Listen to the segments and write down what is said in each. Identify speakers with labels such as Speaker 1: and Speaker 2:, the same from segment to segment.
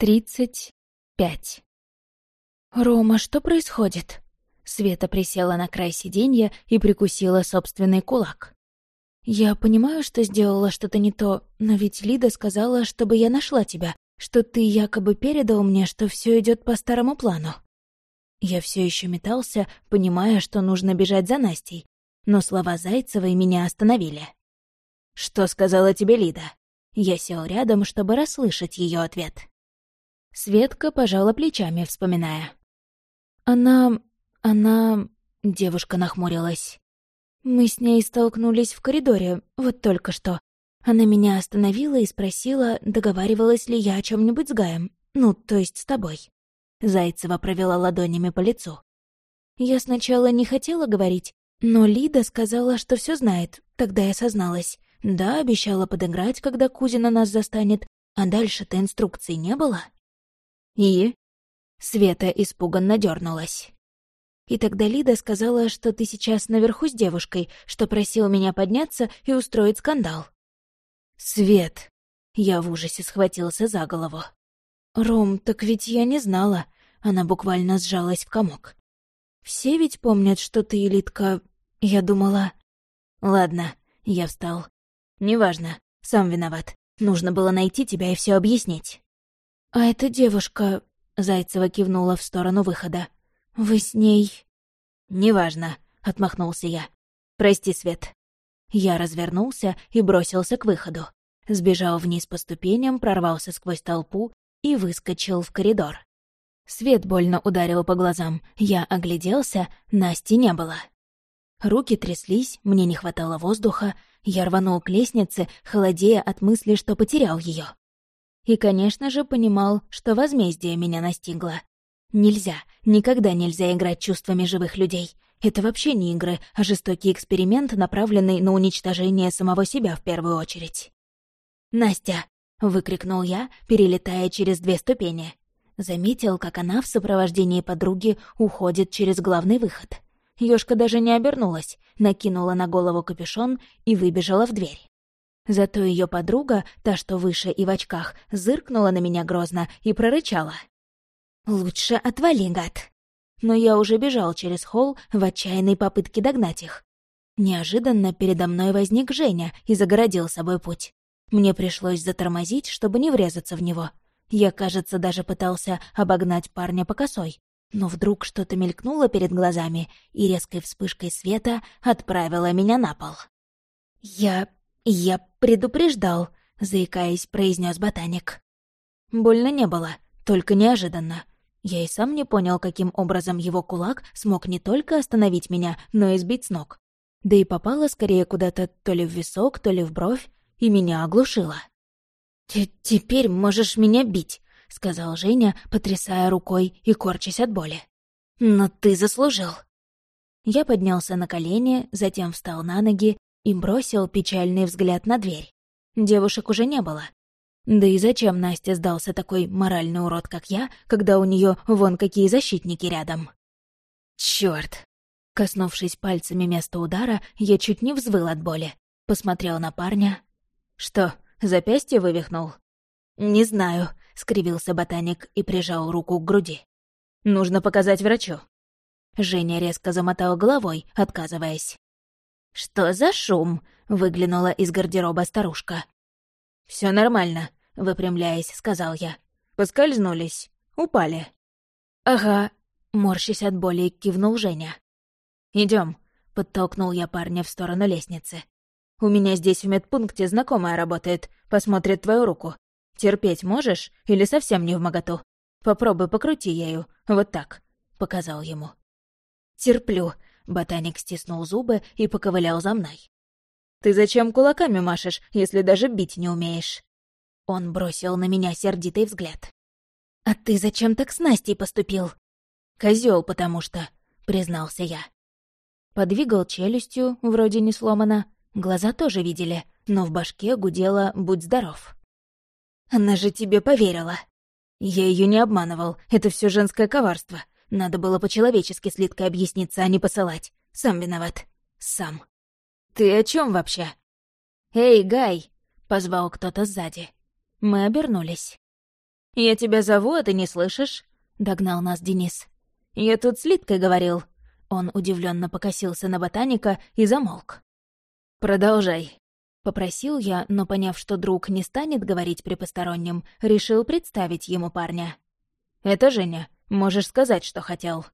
Speaker 1: Тридцать пять. «Рома, что происходит?» Света присела на край сиденья и прикусила собственный кулак. «Я понимаю, что сделала что-то не то, но ведь Лида сказала, чтобы я нашла тебя, что ты якобы передал мне, что все идет по старому плану». Я все еще метался, понимая, что нужно бежать за Настей, но слова Зайцевой меня остановили. «Что сказала тебе Лида?» Я сел рядом, чтобы расслышать ее ответ. Светка пожала плечами, вспоминая. «Она... она...» — девушка нахмурилась. «Мы с ней столкнулись в коридоре, вот только что. Она меня остановила и спросила, договаривалась ли я о чем нибудь с Гаем, ну, то есть с тобой». Зайцева провела ладонями по лицу. Я сначала не хотела говорить, но Лида сказала, что все знает, тогда я созналась. Да, обещала подыграть, когда Кузина нас застанет, а дальше-то инструкций не было. «И?» Света испуганно дернулась. И тогда Лида сказала, что ты сейчас наверху с девушкой, что просил меня подняться и устроить скандал. «Свет!» Я в ужасе схватился за голову. «Ром, так ведь я не знала». Она буквально сжалась в комок. «Все ведь помнят, что ты элитка...» Я думала... «Ладно», — я встал. «Неважно, сам виноват. Нужно было найти тебя и все объяснить». «А эта девушка...» — Зайцева кивнула в сторону выхода. «Вы с ней...» «Неважно», — отмахнулся я. «Прости, Свет». Я развернулся и бросился к выходу. Сбежал вниз по ступеням, прорвался сквозь толпу и выскочил в коридор. Свет больно ударил по глазам. Я огляделся, Насти не было. Руки тряслись, мне не хватало воздуха. Я рванул к лестнице, холодея от мысли, что потерял ее. И, конечно же, понимал, что возмездие меня настигло. Нельзя, никогда нельзя играть чувствами живых людей. Это вообще не игры, а жестокий эксперимент, направленный на уничтожение самого себя в первую очередь. «Настя!» — выкрикнул я, перелетая через две ступени. Заметил, как она в сопровождении подруги уходит через главный выход. Ёшка даже не обернулась, накинула на голову капюшон и выбежала в дверь. Зато ее подруга, та, что выше и в очках, зыркнула на меня грозно и прорычала. «Лучше отвали, гад!» Но я уже бежал через холл в отчаянной попытке догнать их. Неожиданно передо мной возник Женя и загородил собой путь. Мне пришлось затормозить, чтобы не врезаться в него. Я, кажется, даже пытался обогнать парня по косой. Но вдруг что-то мелькнуло перед глазами и резкой вспышкой света отправило меня на пол. Я «Я предупреждал», — заикаясь, произнес ботаник. Больно не было, только неожиданно. Я и сам не понял, каким образом его кулак смог не только остановить меня, но и сбить с ног. Да и попало скорее куда-то то ли в висок, то ли в бровь, и меня оглушило. «Теперь можешь меня бить», — сказал Женя, потрясая рукой и корчась от боли. «Но ты заслужил». Я поднялся на колени, затем встал на ноги и бросил печальный взгляд на дверь. Девушек уже не было. Да и зачем Насте сдался такой моральный урод, как я, когда у нее вон какие защитники рядом? Черт! Коснувшись пальцами места удара, я чуть не взвыл от боли. Посмотрел на парня. «Что, запястье вывихнул?» «Не знаю», — скривился ботаник и прижал руку к груди. «Нужно показать врачу». Женя резко замотал головой, отказываясь. «Что за шум?» — выглянула из гардероба старушка. Все нормально», — выпрямляясь, сказал я. «Поскользнулись. Упали». «Ага», — морщись от боли, кивнул Женя. Идем, подтолкнул я парня в сторону лестницы. «У меня здесь в медпункте знакомая работает, посмотрит твою руку. Терпеть можешь или совсем не в моготу? Попробуй покрути ею, вот так», — показал ему. «Терплю», Ботаник стиснул зубы и поковылял за мной. «Ты зачем кулаками машешь, если даже бить не умеешь?» Он бросил на меня сердитый взгляд. «А ты зачем так с Настей поступил?» Козел, потому что», — признался я. Подвигал челюстью, вроде не сломано. Глаза тоже видели, но в башке гудело «Будь здоров». «Она же тебе поверила». «Я ее не обманывал, это все женское коварство. Надо было по-человечески с объясниться, а не посылать. Сам виноват. Сам. «Ты о чем вообще?» «Эй, Гай!» — позвал кто-то сзади. Мы обернулись. «Я тебя зову, а ты не слышишь?» — догнал нас Денис. «Я тут с говорил». Он удивленно покосился на ботаника и замолк. «Продолжай», — попросил я, но, поняв, что друг не станет говорить при постороннем, решил представить ему парня. «Это Женя. Можешь сказать, что хотел».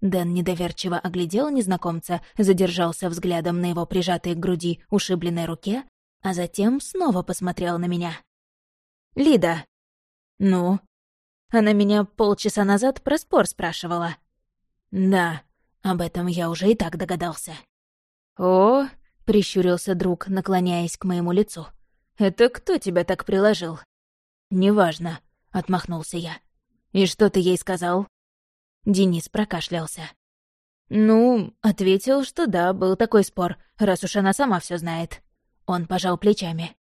Speaker 1: Дэн недоверчиво оглядел незнакомца, задержался взглядом на его прижатой к груди ушибленной руке, а затем снова посмотрел на меня. «Лида». «Ну?» Она меня полчаса назад про спор спрашивала. «Да, об этом я уже и так догадался». «О!» — прищурился друг, наклоняясь к моему лицу. «Это кто тебя так приложил?» «Неважно», — отмахнулся я. «И что ты ей сказал?» Денис прокашлялся. «Ну, ответил, что да, был такой спор, раз уж она сама все знает». Он пожал плечами.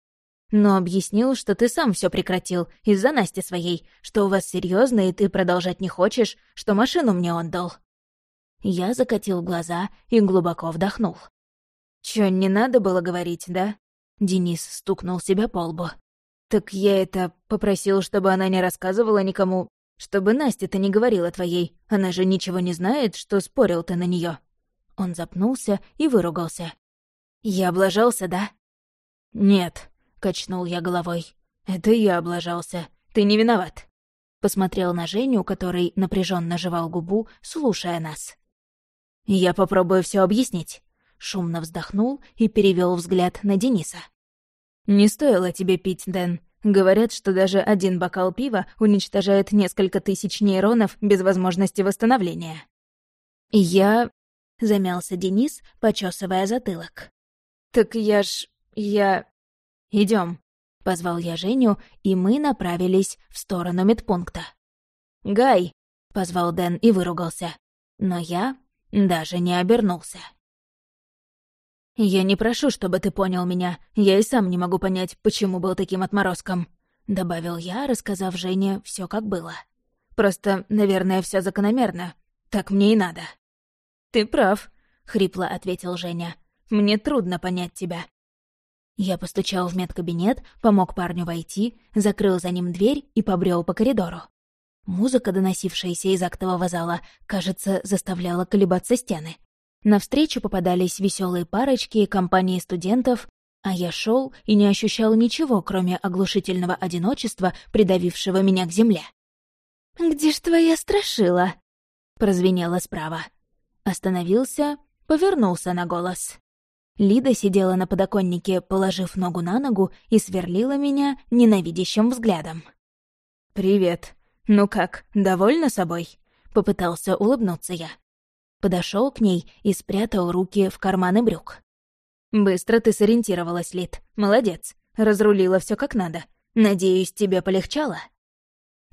Speaker 1: «Но объяснил, что ты сам все прекратил из-за Насти своей, что у вас серьезно и ты продолжать не хочешь, что машину мне он дал». Я закатил глаза и глубоко вдохнул. «Чё, не надо было говорить, да?» Денис стукнул себя по лбу. «Так я это попросил, чтобы она не рассказывала никому, чтобы Настя-то не говорила твоей, она же ничего не знает, что спорил ты на нее. Он запнулся и выругался. «Я облажался, да?» «Нет», — качнул я головой. «Это я облажался. Ты не виноват». Посмотрел на Женю, который напряженно жевал губу, слушая нас. «Я попробую все объяснить», — шумно вздохнул и перевел взгляд на Дениса. «Не стоило тебе пить, Дэн. Говорят, что даже один бокал пива уничтожает несколько тысяч нейронов без возможности восстановления. «Я...» — замялся Денис, почесывая затылок. «Так я ж... я...» Идем, позвал я Женю, и мы направились в сторону медпункта. «Гай!» — позвал Дэн и выругался. Но я даже не обернулся. «Я не прошу, чтобы ты понял меня. Я и сам не могу понять, почему был таким отморозком», — добавил я, рассказав Жене все как было. «Просто, наверное, все закономерно. Так мне и надо». «Ты прав», — хрипло ответил Женя. «Мне трудно понять тебя». Я постучал в медкабинет, помог парню войти, закрыл за ним дверь и побрел по коридору. Музыка, доносившаяся из актового зала, кажется, заставляла колебаться стены. Навстречу попадались веселые парочки и компании студентов, а я шел и не ощущал ничего, кроме оглушительного одиночества, придавившего меня к земле. «Где ж твоя страшила?» — прозвенело справа. Остановился, повернулся на голос. Лида сидела на подоконнике, положив ногу на ногу, и сверлила меня ненавидящим взглядом. «Привет. Ну как, довольна собой?» — попытался улыбнуться я подошел к ней и спрятал руки в карманы брюк. «Быстро ты сориентировалась, Лид. Молодец. Разрулила все как надо. Надеюсь, тебе полегчало?»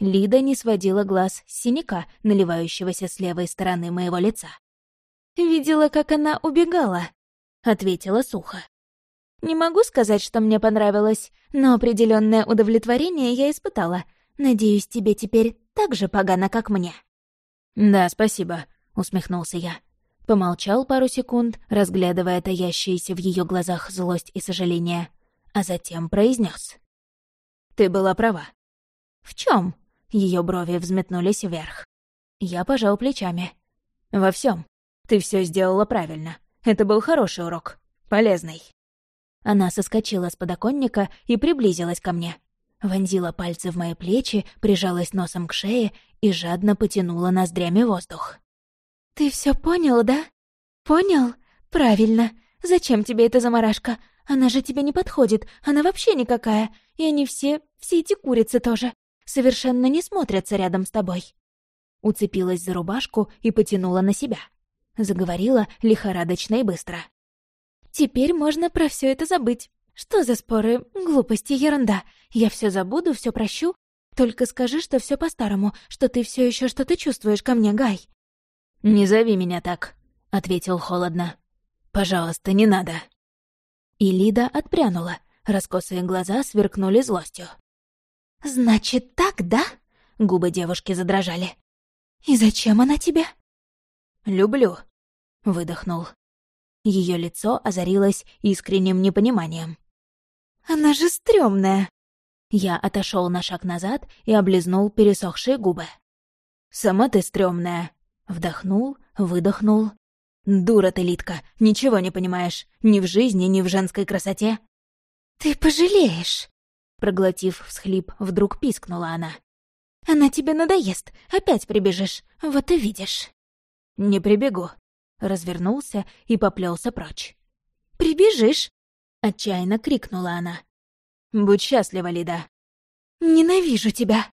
Speaker 1: Лида не сводила глаз с синяка, наливающегося с левой стороны моего лица. «Видела, как она убегала», — ответила сухо. «Не могу сказать, что мне понравилось, но определенное удовлетворение я испытала. Надеюсь, тебе теперь так же погано, как мне». «Да, спасибо усмехнулся я. Помолчал пару секунд, разглядывая таящиеся в ее глазах злость и сожаление, а затем произнес: «Ты была права». «В чем? Ее брови взметнулись вверх. Я пожал плечами. «Во всем. Ты все сделала правильно. Это был хороший урок. Полезный». Она соскочила с подоконника и приблизилась ко мне. Вонзила пальцы в мои плечи, прижалась носом к шее и жадно потянула ноздрями воздух. «Ты все понял, да? Понял? Правильно. Зачем тебе эта заморашка? Она же тебе не подходит, она вообще никакая. И они все, все эти курицы тоже, совершенно не смотрятся рядом с тобой». Уцепилась за рубашку и потянула на себя. Заговорила лихорадочно и быстро. «Теперь можно про все это забыть. Что за споры? Глупости, ерунда. Я все забуду, все прощу. Только скажи, что все по-старому, что ты все еще что-то чувствуешь ко мне, Гай. «Не зови меня так», — ответил холодно. «Пожалуйста, не надо». И Лида отпрянула. Раскосые глаза сверкнули злостью. «Значит, так, да?» — губы девушки задрожали. «И зачем она тебе?» «Люблю», — выдохнул. Ее лицо озарилось искренним непониманием. «Она же стрёмная!» Я отошел на шаг назад и облизнул пересохшие губы. «Сама ты стрёмная!» Вдохнул, выдохнул. «Дура ты, Литка, ничего не понимаешь. Ни в жизни, ни в женской красоте».
Speaker 2: «Ты пожалеешь!»
Speaker 1: Проглотив всхлип, вдруг пискнула она.
Speaker 2: «Она тебе надоест, опять прибежишь, вот и видишь».
Speaker 1: «Не прибегу», — развернулся и поплелся прочь.
Speaker 2: «Прибежишь!»
Speaker 1: — отчаянно крикнула она. «Будь счастлива, Лида!»
Speaker 2: «Ненавижу тебя!»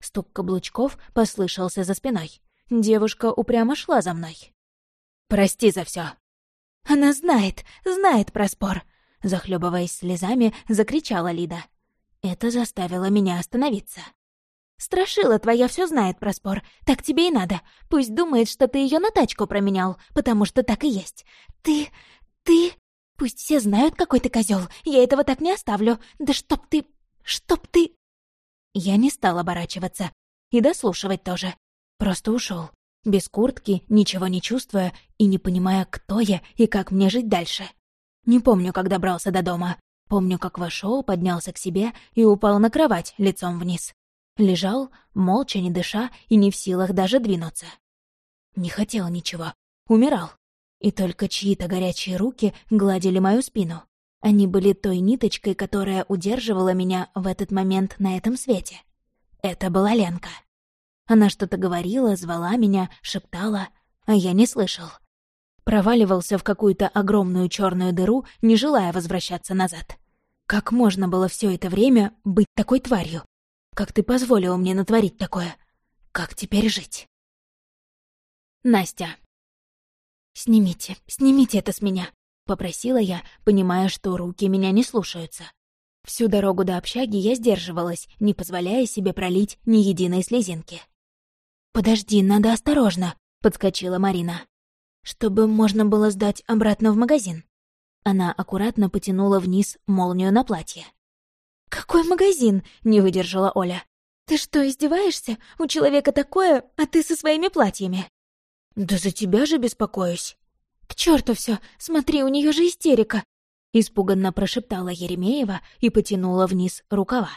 Speaker 1: Стук каблучков послышался за спиной. Девушка упрямо шла за мной. «Прости за все.
Speaker 2: «Она знает, знает про спор!»
Speaker 1: Захлебываясь слезами, закричала Лида. Это заставило меня остановиться.
Speaker 2: «Страшила твоя все знает про спор. Так тебе и надо. Пусть думает, что ты ее на тачку променял, потому что так и есть. Ты... ты... Пусть все знают, какой ты козел. Я этого так не оставлю. Да чтоб ты... чтоб ты...»
Speaker 1: Я не стал оборачиваться. И дослушивать тоже. Просто ушел, Без куртки, ничего не чувствуя и не понимая, кто я и как мне жить дальше. Не помню, как добрался до дома. Помню, как вошел, поднялся к себе и упал на кровать лицом вниз. Лежал, молча, не дыша и не в силах даже двинуться. Не хотел ничего. Умирал. И только чьи-то горячие руки гладили мою спину. Они были той ниточкой, которая удерживала меня в этот момент на этом свете. Это была Ленка. Она что-то говорила, звала меня, шептала, а я не слышал. Проваливался в какую-то огромную черную дыру, не желая возвращаться назад. Как можно было все это время быть такой тварью? Как ты позволила мне натворить такое? Как теперь жить? Настя. «Снимите, снимите это с меня», — попросила я, понимая, что руки меня не слушаются. Всю дорогу до общаги я сдерживалась, не позволяя себе пролить ни единой слезинки. «Подожди, надо осторожно», — подскочила Марина. «Чтобы можно было сдать обратно в магазин». Она аккуратно потянула вниз молнию на платье.
Speaker 2: «Какой магазин?» — не выдержала Оля. «Ты что, издеваешься? У человека такое, а ты со своими платьями?»
Speaker 1: «Да за тебя же беспокоюсь».
Speaker 2: «К черту все! Смотри, у нее же истерика!»
Speaker 1: Испуганно прошептала Еремеева и потянула вниз рукава.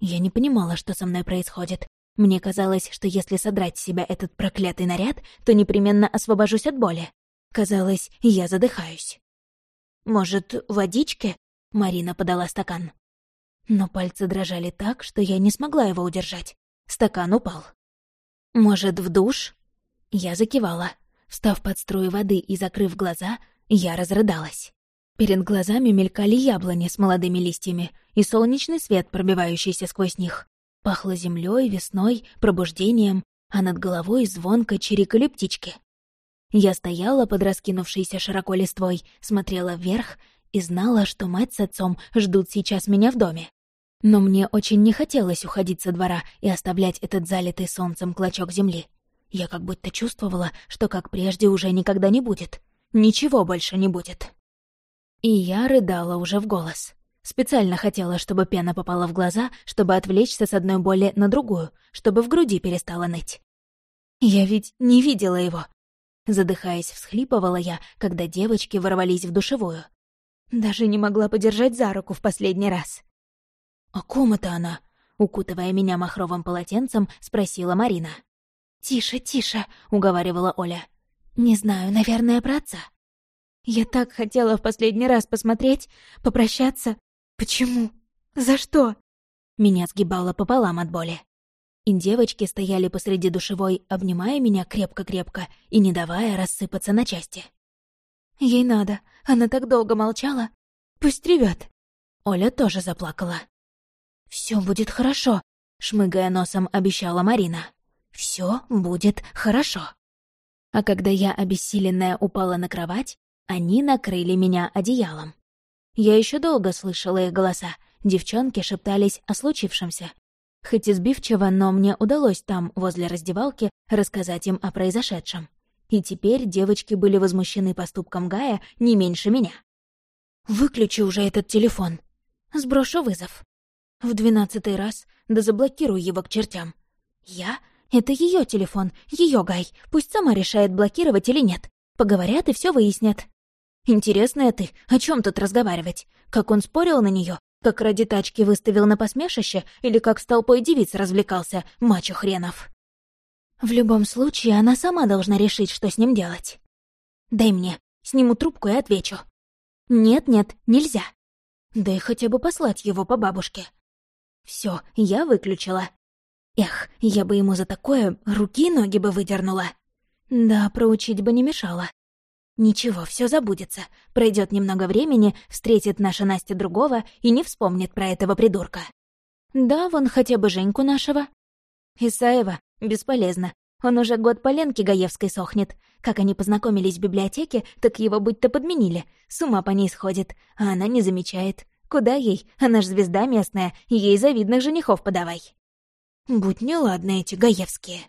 Speaker 1: Я не понимала, что со мной происходит. Мне казалось, что если содрать с себя этот проклятый наряд, то непременно освобожусь от боли. Казалось, я задыхаюсь. «Может, водички?» — Марина подала стакан. Но пальцы дрожали так, что я не смогла его удержать. Стакан упал. «Может, в душ?» Я закивала. Встав под струю воды и закрыв глаза, я разрыдалась. Перед глазами мелькали яблони с молодыми листьями и солнечный свет, пробивающийся сквозь них. Пахло землей, весной, пробуждением, а над головой звонко чирикали птички. Я стояла под раскинувшейся широко листвой, смотрела вверх и знала, что мать с отцом ждут сейчас меня в доме. Но мне очень не хотелось уходить со двора и оставлять этот залитый солнцем клочок земли. Я как будто чувствовала, что как прежде уже никогда не будет. Ничего больше не будет. И я рыдала уже в голос. Специально хотела, чтобы пена попала в глаза, чтобы отвлечься с одной боли на другую, чтобы в груди перестала ныть. Я ведь не видела его. Задыхаясь, всхлипывала я, когда девочки ворвались в душевую. Даже не могла подержать за руку в последний раз. «О ком это она?» — укутывая меня махровым полотенцем, спросила Марина.
Speaker 2: «Тише, тише», —
Speaker 1: уговаривала Оля.
Speaker 2: «Не знаю, наверное, про. Я так хотела в последний раз посмотреть, попрощаться. Почему? За что?»
Speaker 1: Меня сгибало пополам от боли. И девочки стояли посреди душевой, обнимая меня крепко-крепко и не давая рассыпаться на части.
Speaker 2: «Ей надо. Она так долго молчала. Пусть ревет.
Speaker 1: Оля тоже заплакала. Все будет хорошо», — шмыгая носом обещала Марина. Все будет хорошо. А когда я, обессиленная, упала на кровать, они накрыли меня одеялом. Я еще долго слышала их голоса. Девчонки шептались о случившемся. Хоть избивчиво, но мне удалось там, возле раздевалки, рассказать им о произошедшем. И теперь девочки были возмущены поступком Гая не меньше меня. «Выключи уже этот телефон. Сброшу вызов. В двенадцатый раз, да заблокирую его к чертям. Я? Это ее телефон, ее Гай. Пусть сама решает, блокировать или нет. Поговорят и все выяснят. Интересная ты, о чем тут разговаривать? Как он спорил на нее, Как ради тачки выставил на посмешище или как с толпой девиц развлекался, мачо хренов. В любом случае, она сама должна решить, что с ним делать. Дай мне, сниму трубку и отвечу. Нет-нет, нельзя. Да и хотя бы послать его по бабушке. Все, я выключила. Эх, я бы ему за такое руки ноги бы выдернула. Да, проучить бы не мешало. Ничего, все забудется. Пройдет немного времени, встретит наша Настя другого и не вспомнит про этого придурка. Да, вон хотя бы Женьку нашего. Исаева, бесполезно. Он уже год по Ленке Гаевской сохнет. Как они познакомились в библиотеке, так его будто подменили. С ума по ней сходит, а она не замечает. Куда ей? Она ж звезда местная, ей завидных женихов подавай. Будь неладны эти Гаевские.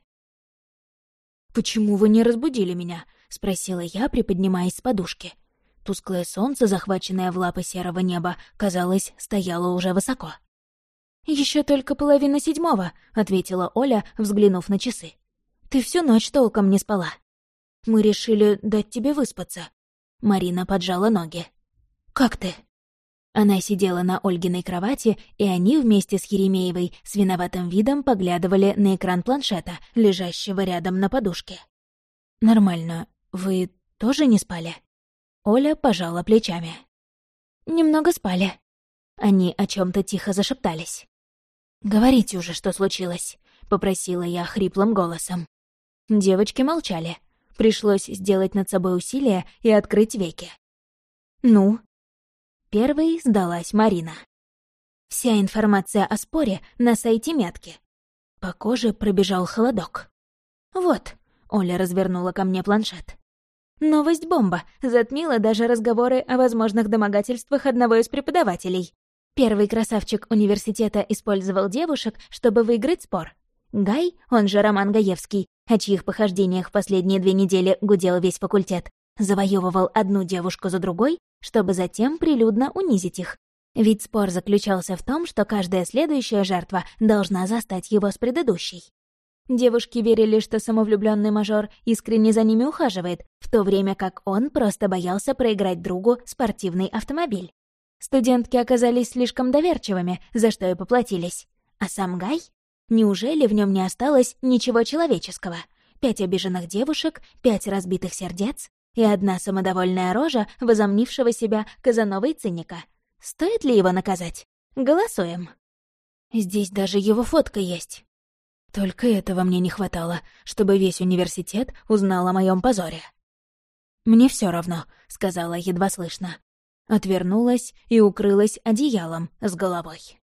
Speaker 1: «Почему вы не разбудили меня?» — спросила я, приподнимаясь с подушки. Тусклое солнце, захваченное в лапы серого неба, казалось, стояло уже высоко. Еще только половина седьмого», — ответила Оля, взглянув на часы. «Ты всю ночь толком не спала. Мы решили дать тебе выспаться». Марина поджала ноги. «Как ты?» Она сидела на Ольгиной кровати, и они вместе с Еремеевой с виноватым видом поглядывали на экран планшета, лежащего рядом на подушке. «Нормально. Вы тоже не спали?» Оля пожала плечами. «Немного спали». Они о чем то тихо зашептались. «Говорите уже, что случилось», — попросила я хриплым голосом. Девочки молчали. Пришлось сделать над собой усилие и открыть веки. «Ну?» Первой сдалась Марина. Вся информация о споре на сайте метки. По коже пробежал холодок. «Вот», — Оля развернула ко мне планшет. Новость-бомба затмила даже разговоры о возможных домогательствах одного из преподавателей. Первый красавчик университета использовал девушек, чтобы выиграть спор. Гай, он же Роман Гаевский, о чьих похождениях в последние две недели гудел весь факультет, завоевывал одну девушку за другой, чтобы затем прилюдно унизить их. Ведь спор заключался в том, что каждая следующая жертва должна застать его с предыдущей. Девушки верили, что самовлюбленный мажор искренне за ними ухаживает, в то время как он просто боялся проиграть другу спортивный автомобиль. Студентки оказались слишком доверчивыми, за что и поплатились. А сам Гай? Неужели в нем не осталось ничего человеческого? Пять обиженных девушек, пять разбитых сердец и одна самодовольная рожа, возомнившего себя Казановой циника. Стоит ли его наказать? Голосуем. Здесь даже его фотка есть. Только этого мне не хватало, чтобы весь университет узнал о моем позоре. «Мне все равно», — сказала едва слышно отвернулась и укрылась одеялом с головой.